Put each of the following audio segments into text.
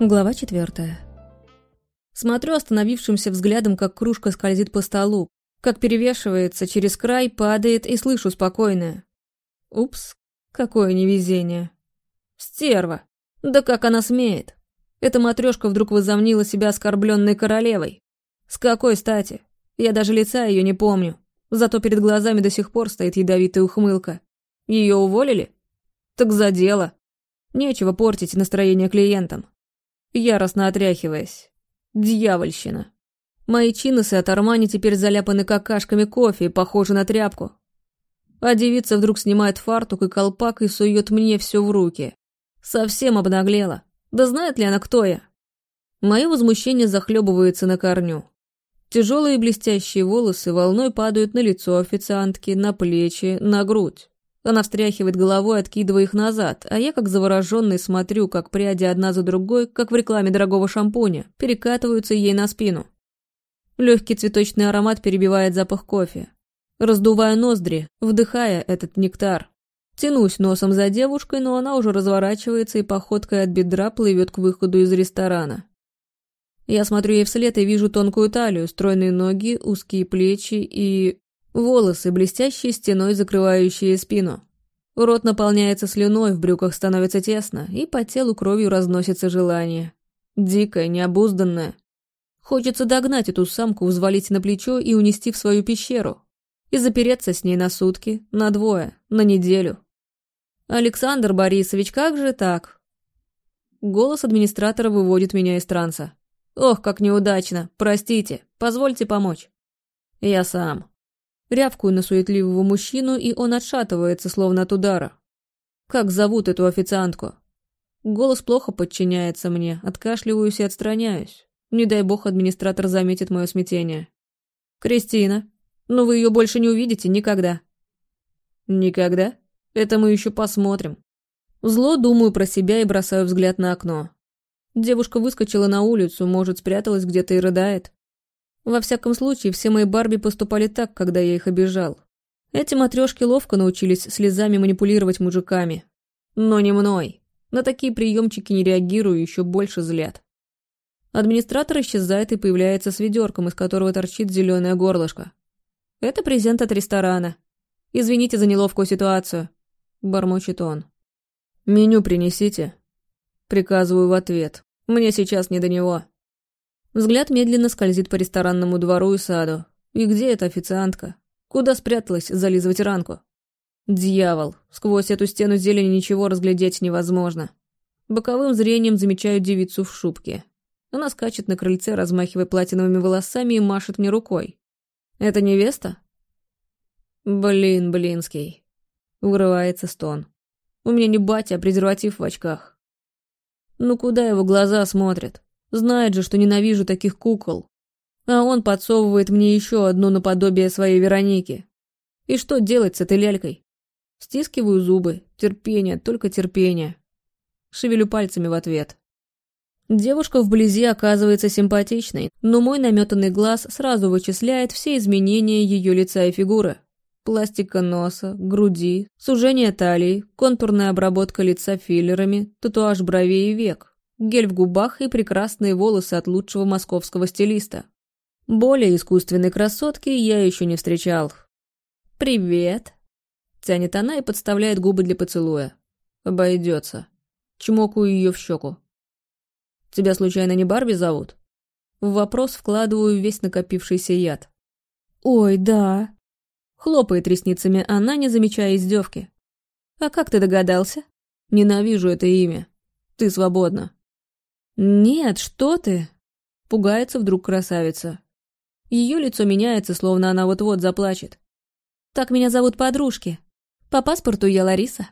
Глава четвертая. Смотрю остановившимся взглядом, как кружка скользит по столу, как перевешивается через край, падает и слышу спокойное. Упс, какое невезение. Стерва. Да как она смеет? Эта матрешка вдруг возомнила себя оскорбленной королевой. С какой стати? Я даже лица ее не помню. Зато перед глазами до сих пор стоит ядовитая ухмылка. Ее уволили? Так за дело. Нечего портить настроение клиентам яростно отряхиваясь. Дьявольщина. Мои чиносы от Армани теперь заляпаны какашками кофе и похожи на тряпку. А девица вдруг снимает фартук и колпак и сует мне все в руки. Совсем обнаглела. Да знает ли она, кто я? Мое возмущение захлебывается на корню. Тяжелые блестящие волосы волной падают на лицо официантки, на плечи, на грудь. Она встряхивает головой, откидывая их назад, а я, как завороженный, смотрю, как пряди одна за другой, как в рекламе дорогого шампуня, перекатываются ей на спину. Легкий цветочный аромат перебивает запах кофе. Раздувая ноздри, вдыхая этот нектар. Тянусь носом за девушкой, но она уже разворачивается и походкой от бедра плывет к выходу из ресторана. Я смотрю ей вслед и вижу тонкую талию, стройные ноги, узкие плечи и... Волосы, блестящие стеной, закрывающие спину. Рот наполняется слюной, в брюках становится тесно, и по телу кровью разносится желание. Дикое, необузданное. Хочется догнать эту самку, взвалить на плечо и унести в свою пещеру. И запереться с ней на сутки, на двое, на неделю. «Александр Борисович, как же так?» Голос администратора выводит меня из транса. «Ох, как неудачно! Простите, позвольте помочь». «Я сам», Рявкую на суетливого мужчину, и он отшатывается, словно от удара. «Как зовут эту официантку?» Голос плохо подчиняется мне, откашливаюсь и отстраняюсь. Не дай бог администратор заметит мое смятение. «Кристина. Но вы ее больше не увидите никогда». «Никогда? Это мы еще посмотрим». Зло думаю про себя и бросаю взгляд на окно. Девушка выскочила на улицу, может, спряталась где-то и рыдает. Во всяком случае, все мои Барби поступали так, когда я их обижал. Эти матрешки ловко научились слезами манипулировать мужиками. Но не мной. На такие приемчики не реагирую, еще больше злят. Администратор исчезает и появляется с ведерком, из которого торчит зеленое горлышко. Это презент от ресторана. Извините за неловкую ситуацию. Бормочет он. Меню принесите. Приказываю в ответ. Мне сейчас не до него. Взгляд медленно скользит по ресторанному двору и саду. И где эта официантка? Куда спряталась зализывать ранку? Дьявол. Сквозь эту стену зелени ничего разглядеть невозможно. Боковым зрением замечаю девицу в шубке. Она скачет на крыльце, размахивая платиновыми волосами и машет мне рукой. «Это невеста?» «Блин, блинский». Вырывается стон. «У меня не батя, а презерватив в очках». «Ну куда его глаза смотрят? Знает же, что ненавижу таких кукол. А он подсовывает мне еще одну наподобие своей Вероники. И что делать с этой лялькой? Стискиваю зубы. Терпение, только терпение. Шевелю пальцами в ответ. Девушка вблизи оказывается симпатичной, но мой наметанный глаз сразу вычисляет все изменения ее лица и фигуры. Пластика носа, груди, сужение талии, контурная обработка лица филлерами, татуаж бровей и век гель в губах и прекрасные волосы от лучшего московского стилиста. Более искусственной красотки я еще не встречал. «Привет!» Тянет она и подставляет губы для поцелуя. Обойдется. Чмокаю ее в щеку. «Тебя случайно не Барби зовут?» В вопрос вкладываю весь накопившийся яд. «Ой, да!» Хлопает ресницами она, не замечая издевки. «А как ты догадался?» «Ненавижу это имя. Ты свободна». «Нет, что ты!» Пугается вдруг красавица. Ее лицо меняется, словно она вот-вот заплачет. «Так меня зовут подружки. По паспорту я Лариса».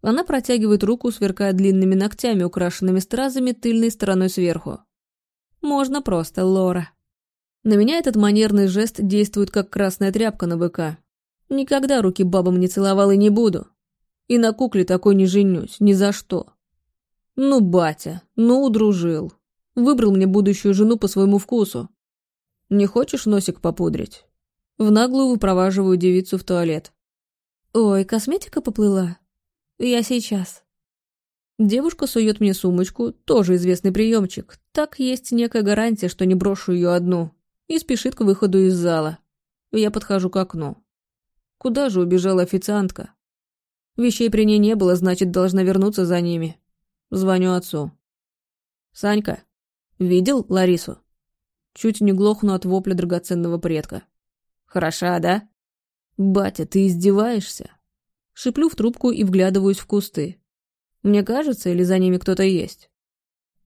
Она протягивает руку, сверкая длинными ногтями, украшенными стразами, тыльной стороной сверху. «Можно просто, Лора». На меня этот манерный жест действует, как красная тряпка на быка. Никогда руки бабам не целовал и не буду. И на кукле такой не женюсь, ни за что. Ну, батя, ну, удружил. Выбрал мне будущую жену по своему вкусу. Не хочешь носик попудрить? В наглую выпроваживаю девицу в туалет. Ой, косметика поплыла. Я сейчас. Девушка сует мне сумочку, тоже известный приемчик. Так есть некая гарантия, что не брошу ее одну. И спешит к выходу из зала. Я подхожу к окну. Куда же убежала официантка? Вещей при ней не было, значит, должна вернуться за ними. Звоню отцу. «Санька, видел Ларису?» Чуть не глохну от вопля драгоценного предка. «Хороша, да?» «Батя, ты издеваешься?» Шиплю в трубку и вглядываюсь в кусты. Мне кажется, или за ними кто-то есть?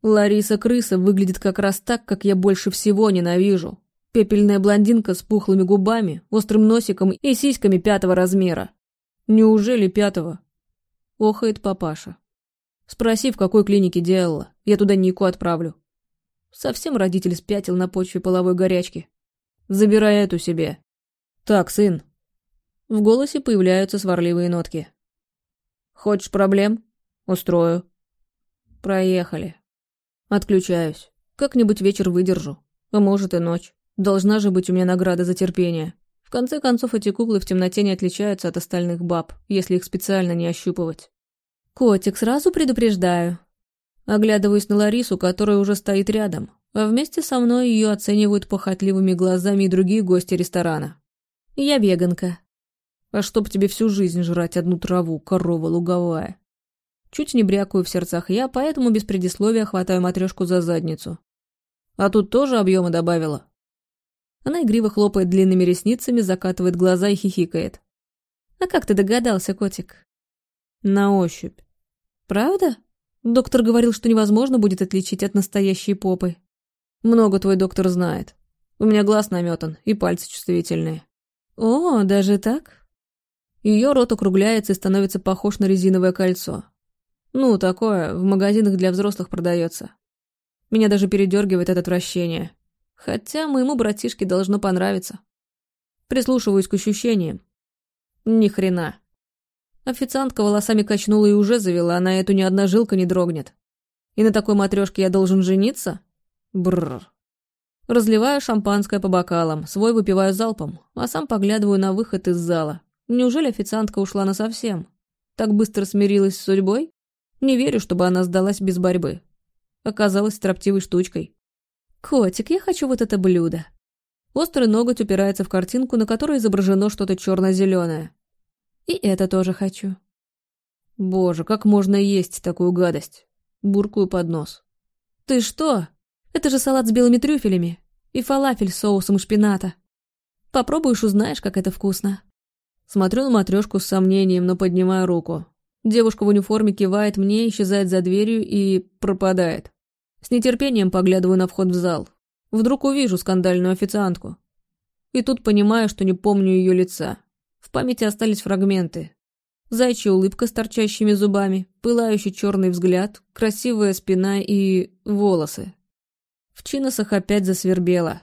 Лариса-крыса выглядит как раз так, как я больше всего ненавижу. Пепельная блондинка с пухлыми губами, острым носиком и сиськами пятого размера. Неужели пятого? Охает папаша. Спроси, в какой клинике делала. Я туда Нику отправлю. Совсем родитель спятил на почве половой горячки. Забирай эту себе. Так, сын. В голосе появляются сварливые нотки. Хочешь проблем? Устрою. Проехали. Отключаюсь. Как-нибудь вечер выдержу. А может и ночь. Должна же быть у меня награда за терпение. В конце концов, эти куклы в темноте не отличаются от остальных баб, если их специально не ощупывать. Котик, сразу предупреждаю. Оглядываюсь на Ларису, которая уже стоит рядом, а вместе со мной ее оценивают похотливыми глазами и другие гости ресторана. Я веганка. А чтоб тебе всю жизнь жрать одну траву, корова луговая. Чуть не брякаю в сердцах я, поэтому без предисловия хватаю матрешку за задницу. А тут тоже объема добавила. Она игриво хлопает длинными ресницами, закатывает глаза и хихикает. «А как ты догадался, котик?» «На ощупь». «Правда?» Доктор говорил, что невозможно будет отличить от настоящей попы. «Много твой доктор знает. У меня глаз наметан и пальцы чувствительные». «О, даже так?» Ее рот округляется и становится похож на резиновое кольцо. Ну, такое, в магазинах для взрослых продается. Меня даже передергивает от отвращения. Хотя моему братишке должно понравиться. Прислушиваюсь к ощущениям. Ни хрена. Официантка волосами качнула и уже завела, а на эту ни одна жилка не дрогнет. И на такой матрешке я должен жениться? Бррр. Разливаю шампанское по бокалам, свой выпиваю залпом, а сам поглядываю на выход из зала. Неужели официантка ушла насовсем? Так быстро смирилась с судьбой? Не верю, чтобы она сдалась без борьбы. Оказалась строптивой штучкой. «Котик, я хочу вот это блюдо». Острый ноготь упирается в картинку, на которой изображено что-то черно-зеленое. И это тоже хочу. Боже, как можно есть такую гадость? Буркую под нос. Ты что? Это же салат с белыми трюфелями. И фалафель с соусом шпината. Попробуешь, узнаешь, как это вкусно. Смотрю на матрешку с сомнением, но поднимаю руку. Девушка в униформе кивает мне, исчезает за дверью и пропадает. С нетерпением поглядываю на вход в зал. Вдруг увижу скандальную официантку. И тут понимаю, что не помню ее лица. В памяти остались фрагменты. Зайчья улыбка с торчащими зубами, пылающий черный взгляд, красивая спина и... волосы. В чиносах опять засвербело.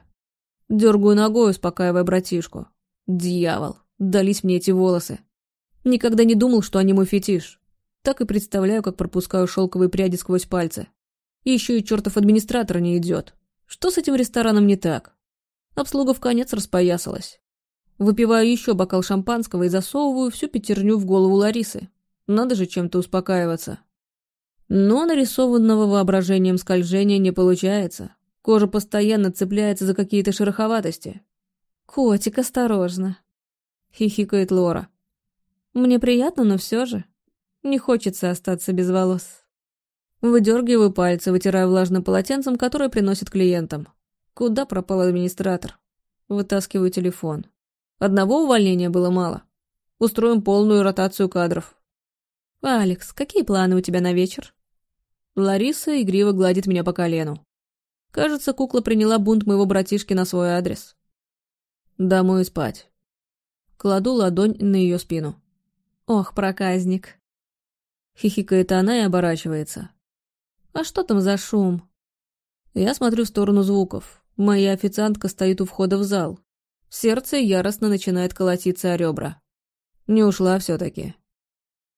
Дергаю ногой, успокаивая братишку. Дьявол, дались мне эти волосы. Никогда не думал, что они мой фетиш. Так и представляю, как пропускаю шелковые пряди сквозь пальцы. И еще и чертов администратор не идет. Что с этим рестораном не так? Обслуга в конец распоясалась. Выпиваю еще бокал шампанского и засовываю всю пятерню в голову Ларисы. Надо же чем-то успокаиваться. Но нарисованного воображением скольжения не получается. Кожа постоянно цепляется за какие-то шероховатости. «Котик, осторожно!» — хихикает Лора. Мне приятно, но все же. Не хочется остаться без волос. Выдергиваю пальцы, вытираю влажным полотенцем, которое приносит клиентам. Куда пропал администратор? Вытаскиваю телефон. Одного увольнения было мало. Устроим полную ротацию кадров. «Алекс, какие планы у тебя на вечер?» Лариса игриво гладит меня по колену. Кажется, кукла приняла бунт моего братишки на свой адрес. Домой спать. Кладу ладонь на ее спину. Ох, проказник. Хихикает она и оборачивается. А что там за шум? Я смотрю в сторону звуков. Моя официантка стоит у входа в зал. Сердце яростно начинает колотиться о ребра. Не ушла все-таки.